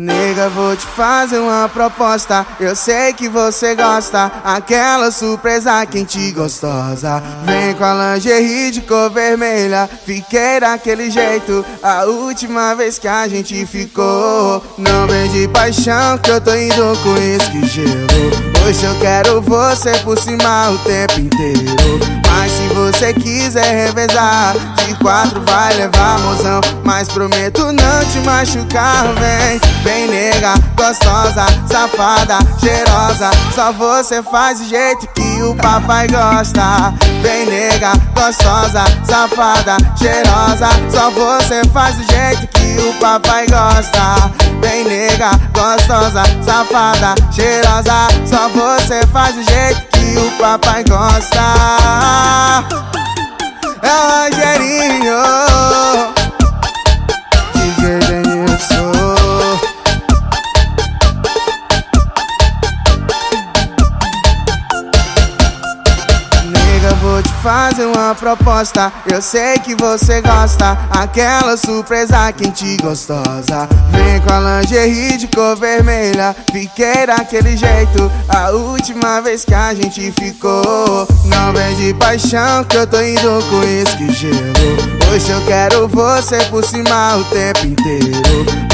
Nega, vou te fazer uma proposta. Eu sei que você gosta. Aquela surpresa quente gostosa. Vem com a lingerie de cor vermelha. Fiquei daquele jeito. A última vez que a gente ficou. Não vem de paixão que eu tô indo com que gelo. Hoje eu quero você por cima o tempo inteiro. Mas se você quiser revezar, de quatro vai levar mozão. Mas prometo não te machucar, vem. Nega, gostosa, safada, cheirosa. Só você faz do jeito que o papai gosta. Vem nega, gostosa, safada, cheirosa. Só você faz do jeito que o papai gosta. Vem nega, gostosa, safada, cheirosa. Só você faz do jeito que o papai gosta. É o Rogerinho fazer uma proposta. Eu sei que você gosta, aquela surpresa quente gostosa. Vem com a lingerie de cor vermelha, fiquei daquele jeito. A última vez que a gente ficou, de paixão que eu tô indo com que gelo. Hoje eu quero você por cima o tempo inteiro.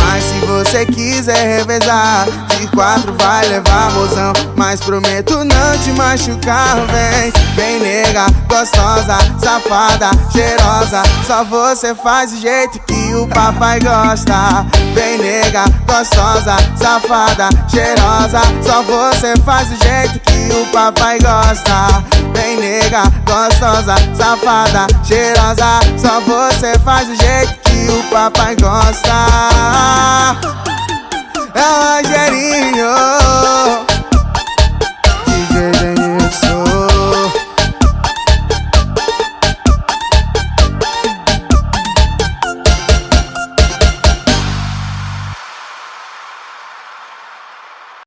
Mas se você quiser revezar, de quatro vai levar mozão. Mas prometo não te machucar, vem, vem nega, gostosa, safada, cheirosa. Só você faz do jeito que o papai gosta. Vem nega, gostosa, safada, cheirosa. Só você faz do jeito que o papai gosta gostosa, safada, cheirosa. Só você faz o jeito que o papai gosta. Ela